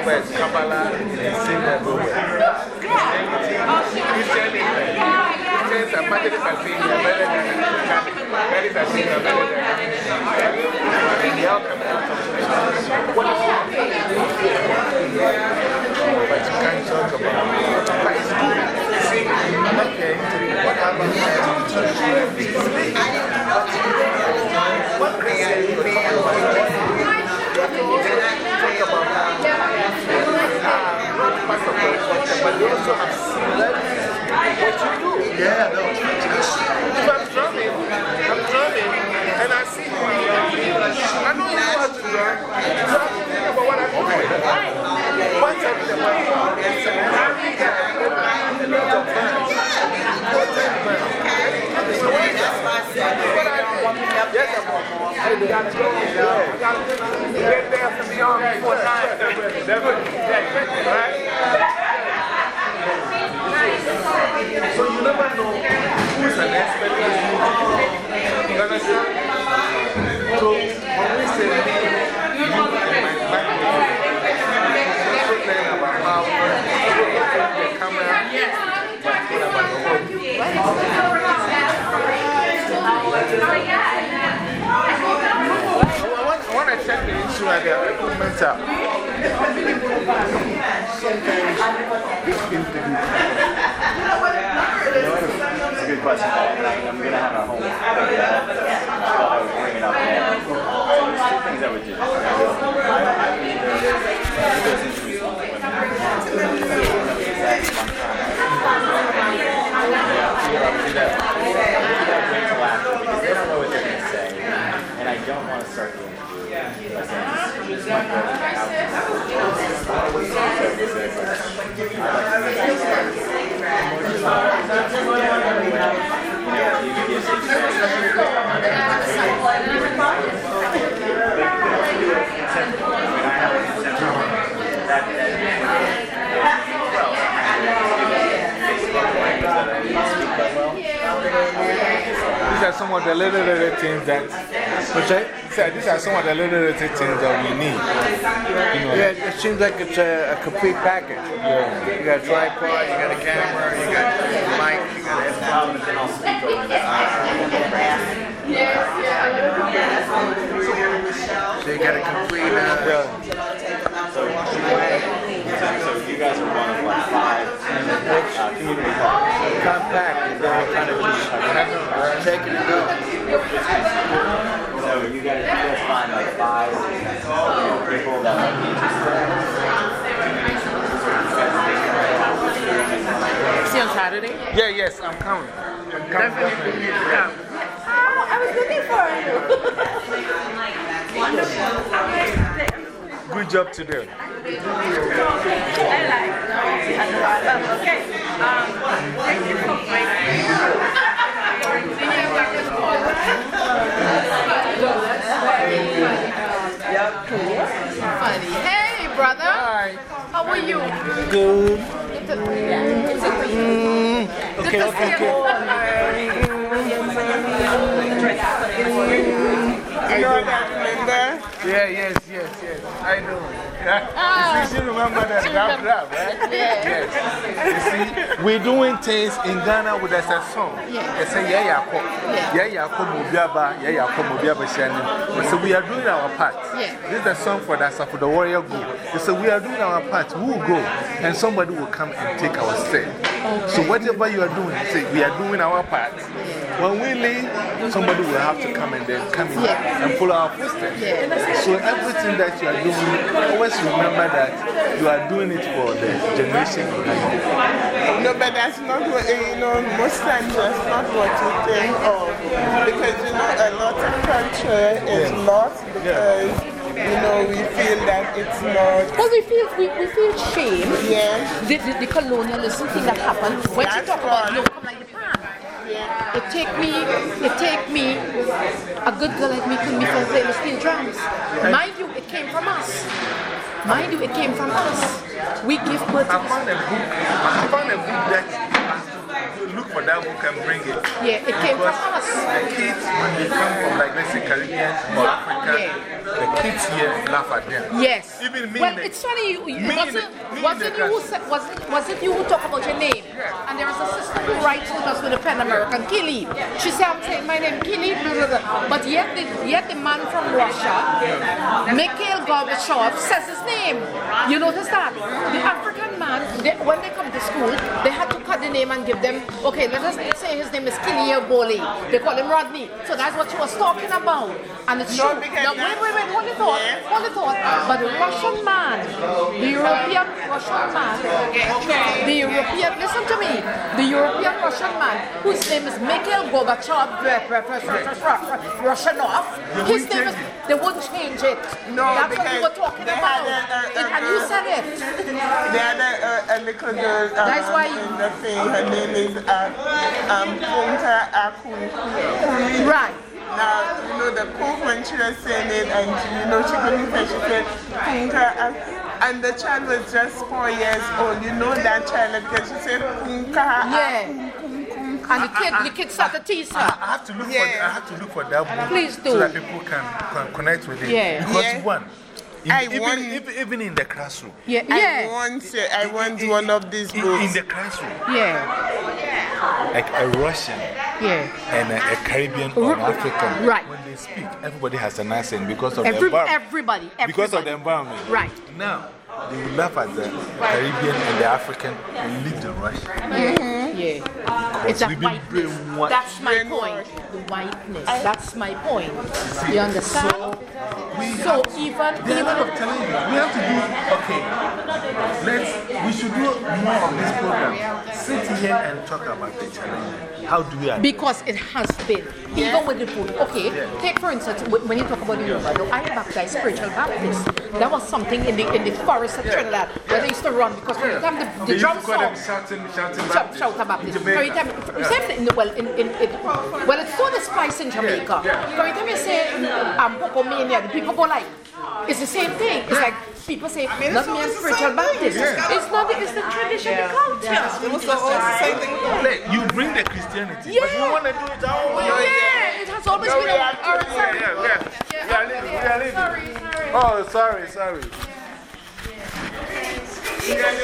Bible is Kabbalah, it's seen everywhere. Christian Christians are Martin Luther King, better than Martin better than They all What is it? But you can't talk about check the issue at the improvements a. I'm going to have a. are some of the little, little things that, What's that? so these are some of the little, little things that we need. You know, Yeah, it seems like it's a, a complete package. You got a tripod, you got a camera, you got a mic, you got a but then I'll speak over the so you got a complete. Uh, you guys are one of like five uh, community partners. compact. You know, kind of just take it and. So you guys, you guys find like five you know, people that might be interested. See on Saturday? yeah, yes, I'm coming. I'm coming. definitely. I was looking for it. Good job today. I like. Okay. Um, thank you for Funny. Hey, brother. Hi. How are you? Good. Okay, okay, You know that, Linda? Yeah, yes, yes, yes. I know. Yeah. You see, she remember that rap rap, right? Yes. You see, we're doing things in Ghana with us a song. They say, yeah, yeah, yeah, yeah, Mobiaba, yeah, yeah, Mobiaba Shannon. So we are doing our part. Yeah. This is the song for that, for the warrior go. They say, we are doing our part. We will go, and somebody will come and take our step. So whatever you are doing, say, we are doing our part. When we leave, somebody will have to come and then come in and follow our footsteps. So everything that you are doing, always remember that you are doing it for the generation behind you. No, but that's not what, eh, you know, most times that's not what you think of. Because, you know, a lot of culture is lost because, you know, we feel that it's not, Because we feel, we, we feel shame. yeah, The, the, the colonialism thing that happened. When That's talk about right. no, come like the pan. It take me, it take me, a good girl like me could me from playing the steel drums. Mind you, it came from us. Mind you, it came from us. We give birth I to found a book, I found a book that look for that book and bring it. Yeah, it came from Because us. the kids, when they come from, like, let's say, Caribbean or Africa, the kids here laugh at them. Yes. Even me Well, the- it's funny. You, you, was, it, was it you who said, was, it- was it you who talk about your name? And there is a sister who writes with us with a pen American, Kili. She said, I'm saying my name, Kili. But yet the, yet the man from Russia, Mikhail Gorbachev, says his name. You notice that? The African they, when they come to school, they had to cut the name and give them, okay, let us say his name is Kili Boli. They call him Rodney. So that's what she was talking about. And it's No, true. Now, wait, wait, wait, hold the thought. Hold the thought. But the Russian man, the European Russian man, the European, listen to me, the European Russian man, whose name is Mikhail Gorbachev, uh, Russianov, his name is, they wouldn't change it. No, That's what we because were talking about. and you said it. they had a, a, a little girl um, That's why you- in the thing, her name is uh, um, Punta Akun. Right. Now, you know, the cook when she was saying it, and you know, she couldn't say, she said, Punka, Ak-" and the child was just four years old. You know that child because she said, Punka, Yeah. Akun, kun, kun, kun." And the kid, the kid started to tease I her. have to look, for, I have to look for that book Please do. so that people can, can connect with it. Yeah. Because, Yeah. one, in, I even, want- even, even in the classroom, Yeah, I want, uh, I want one of these in, in the classroom, yeah, like a Russian yeah. and a, a Caribbean or an African, right. when they speak, everybody has an accent because of the environment. everybody, everybody. Because of the environment. Right. Now, they will laugh at the Caribbean and the African and leave the Yeah. It's a whiteness. Eh? That's my point. The whiteness. That's my point. You understand? So even, They are even not telling you. We have to do, okay, let's, we should do more of this program. Sit here and talk about the challenge. How do we address Because it has been, even with the food. Okay, take for instance, when you talk about the Yoruba, now, I am baptized spiritual Baptist. That was something in the, in the forest of Trinidad where they used to run because every time the, They the used drum to call them song. shouting, shouting Shout, Baptist. shout about in this. Jamaica. Every time, for- same thing, well, in, in, in, well, it's so despised in Jamaica. Every time you say um, Pocomania, the people go like, it's the same thing. It's like people say, not me, I'm spiritual Baptist. It's not, the, it's the tradition, the culture. It was the whole same thing. Like, you bring the Christianity, but you Yeah. want to do it our way. Yeah, it has always been a. Or, Yeah, sorry. yeah, yeah. We are leaving, we are leaving. Sorry, sorry. Oh, sorry, sorry.